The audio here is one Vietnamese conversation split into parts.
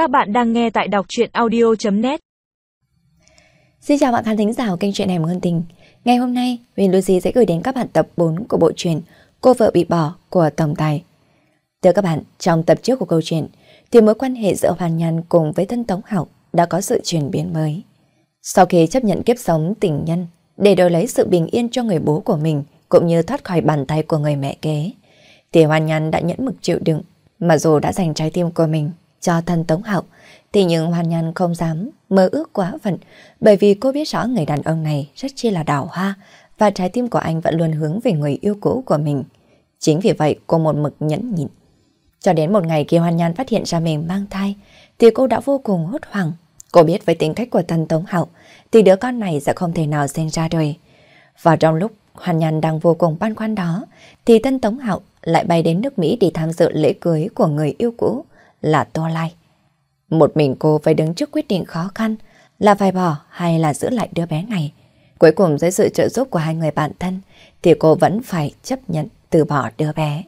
Các bạn đang nghe tại đọc truyện audio.net Xin chào bạn khán thính giả của kênh truyện Hẻm Ngôn Tình. Ngày hôm nay, Huyền Lucy sẽ gửi đến các bạn tập 4 của bộ truyện Cô vợ bị bỏ của Tổng Tài. Thưa các bạn, trong tập trước của câu chuyện thì mối quan hệ giữa Hoàn Nhàn cùng với thân Tống Hạo đã có sự chuyển biến mới. Sau khi chấp nhận kiếp sống tình nhân để đổi lấy sự bình yên cho người bố của mình cũng như thoát khỏi bàn tay của người mẹ kế thì Hoàn Nhàn đã nhẫn mực chịu đựng mà dù đã dành trái tim của mình cho thân Tống Hạo, thì những Hoàn Nhan không dám mơ ước quá phận, bởi vì cô biết rõ người đàn ông này rất chi là đào hoa, và trái tim của anh vẫn luôn hướng về người yêu cũ của mình. Chính vì vậy cô một mực nhẫn nhịn. Cho đến một ngày khi Hoàn Nhan phát hiện ra mình mang thai, thì cô đã vô cùng hốt hoảng. Cô biết với tính cách của thân Tống Hạo, thì đứa con này sẽ không thể nào sinh ra đời. Và trong lúc Hoàn Nhan đang vô cùng băn khoăn đó, thì thân Tống Hạo lại bay đến nước Mỹ để tham dự lễ cưới của người yêu cũ là Tô Lai. Một mình cô phải đứng trước quyết định khó khăn là phải bỏ hay là giữ lại đứa bé này. Cuối cùng dưới sự trợ giúp của hai người bạn thân thì cô vẫn phải chấp nhận từ bỏ đứa bé.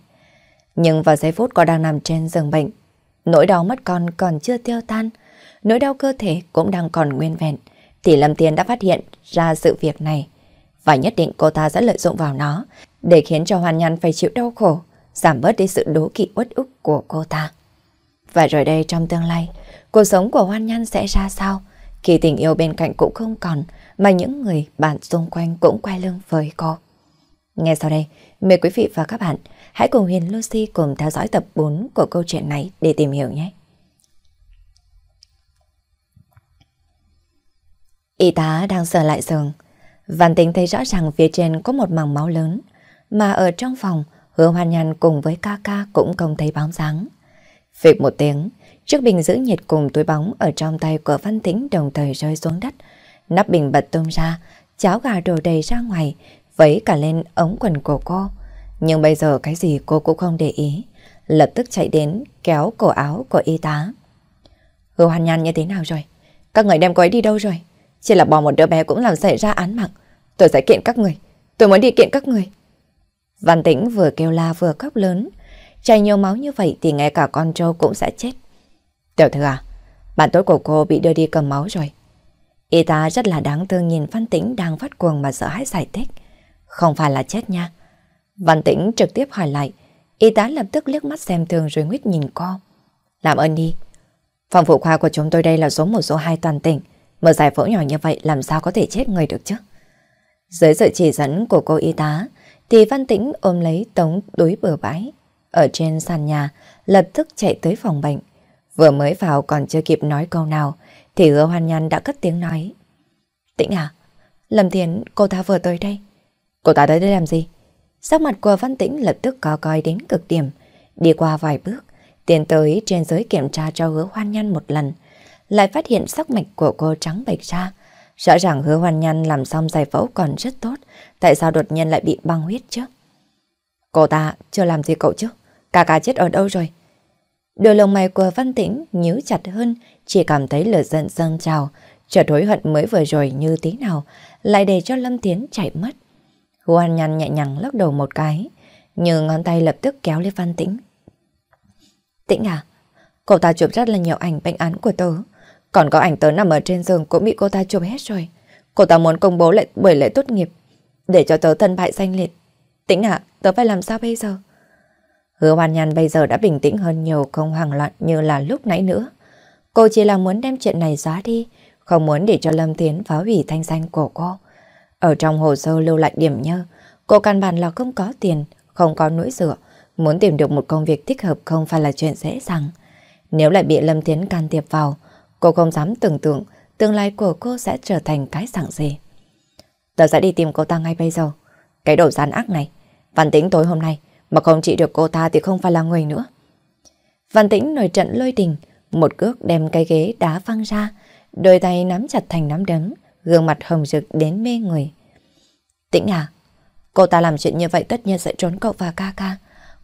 Nhưng vào giây phút cô đang nằm trên giường bệnh, nỗi đau mất con còn chưa tiêu tan, nỗi đau cơ thể cũng đang còn nguyên vẹn, thì Lâm Tiên đã phát hiện ra sự việc này. Và nhất định cô ta sẽ lợi dụng vào nó để khiến cho Hoàn Nhan phải chịu đau khổ, giảm bớt đi sự đố kỵ uất ức của cô ta. Và rồi đây trong tương lai, cuộc sống của Hoan Nhan sẽ ra sao? Khi tình yêu bên cạnh cũng không còn, mà những người bạn xung quanh cũng quay lưng với cô. Ngay sau đây, mời quý vị và các bạn hãy cùng Huyền Lucy cùng theo dõi tập 4 của câu chuyện này để tìm hiểu nhé. Y tá đang sờ lại giường. Văn tính thấy rõ ràng phía trên có một mảng máu lớn, mà ở trong phòng, hứa hoan nhàn cùng với ca ca cũng không thấy bóng dáng. Phịch một tiếng, chiếc bình giữ nhiệt cùng túi bóng ở trong tay của Văn Tĩnh đồng thời rơi xuống đất. Nắp bình bật tung ra, cháo gà đổ đầy ra ngoài, vấy cả lên ống quần của cô. Nhưng bây giờ cái gì cô cũng không để ý, lập tức chạy đến kéo cổ áo của y tá. Hứa hoàn nhan như thế nào rồi? Các người đem cô ấy đi đâu rồi? Chỉ là bỏ một đứa bé cũng làm xảy ra án mạng. Tôi sẽ kiện các người. Tôi muốn đi kiện các người. Văn Tĩnh vừa kêu la vừa khóc lớn. Chảy nhiều máu như vậy thì ngay cả con trâu cũng sẽ chết. Tiểu thư à, bạn tốt của cô bị đưa đi cầm máu rồi. Y tá rất là đáng thương nhìn Văn Tĩnh đang phát cuồng mà sợ hãi giải thích. Không phải là chết nha. Văn Tĩnh trực tiếp hỏi lại. Y tá lập tức liếc mắt xem thường rồi nguyết nhìn cô. Làm ơn đi. Phòng phụ khoa của chúng tôi đây là số 1 số 2 toàn tỉnh. Mở giải phẫu nhỏ như vậy làm sao có thể chết người được chứ? Dưới sự chỉ dẫn của cô y tá, thì Văn Tĩnh ôm lấy tống đối bừa bãi. Ở trên sàn nhà, lập tức chạy tới phòng bệnh. Vừa mới vào còn chưa kịp nói câu nào, thì hứa hoan nhan đã cất tiếng nói. Tĩnh à, Lâm Thiến, cô ta vừa tới đây. Cô ta tới đây làm gì? Sắc mặt của Văn Tĩnh lập tức có coi đến cực điểm. Đi qua vài bước, tiến tới trên giới kiểm tra cho hứa hoan nhan một lần. Lại phát hiện sắc mạch của cô trắng bệch ra. Rõ ràng hứa hoan nhan làm xong giải phẫu còn rất tốt. Tại sao đột nhiên lại bị băng huyết chứ? Cô ta chưa làm gì cậu chứ? Cà cà chết ở đâu rồi? Đôi lông mày của Văn Tĩnh nhíu chặt hơn, chỉ cảm thấy lửa giận dâng trào, chợt hối hận mới vừa rồi như tí nào, lại để cho Lâm Tiến chạy mất. Hoan nhăn nhẹ nhàng lắc đầu một cái, nhưng ngón tay lập tức kéo lên Văn Tĩnh. Tĩnh à, cô ta chụp rất là nhiều ảnh bệnh án của tớ, còn có ảnh tớ nằm ở trên giường cũng bị cô ta chụp hết rồi. Cô ta muốn công bố lệ buổi lễ tốt nghiệp, để cho tớ thân bại danh liệt. Tĩnh à, tớ phải làm sao bây giờ? Hứa hoàn nhàn bây giờ đã bình tĩnh hơn nhiều không hoảng loạn như là lúc nãy nữa. Cô chỉ là muốn đem chuyện này xóa đi, không muốn để cho Lâm Tiến phá hủy thanh danh của cô. Ở trong hồ sơ lưu lại điểm nhơ, cô căn bản là không có tiền, không có nỗi dựa. Muốn tìm được một công việc thích hợp không phải là chuyện dễ dàng. Nếu lại bị Lâm Tiến can thiệp vào, cô không dám tưởng tượng tương lai của cô sẽ trở thành cái dạng gì. Tớ sẽ đi tìm cô ta ngay bây giờ. Cái đồ gian ác này, văn tính tối hôm nay, mà không trị được cô ta thì không phải là người nữa. Văn tĩnh nổi trận lôi đình, một cước đem cái ghế đá văng ra, đôi tay nắm chặt thành nắm đấm, gương mặt hồng rực đến mê người. Tĩnh à, cô ta làm chuyện như vậy tất nhiên sẽ trốn cậu và ca ca,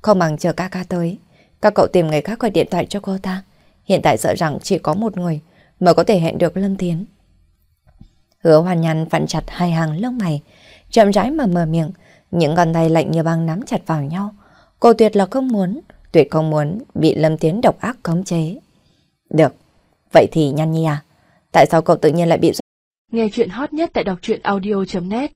không bằng chờ ca ca tới. Các cậu tìm người khác gọi điện thoại cho cô ta. Hiện tại sợ rằng chỉ có một người mới có thể hẹn được Lâm Tiến. Hứa hoàn nhăn vặn chặt hai hàng lông mày, chậm rãi mà mở miệng, những con tay lạnh như băng nắm chặt vào nhau. Cô tuyệt là không muốn, tuyệt không muốn bị Lâm Tiến độc ác khống chế. Được, Vậy thì nhanh Nhi à, tại sao cậu tự nhiên lại bị... Nghe chuyện hot nhất tại đọc truyện audio.net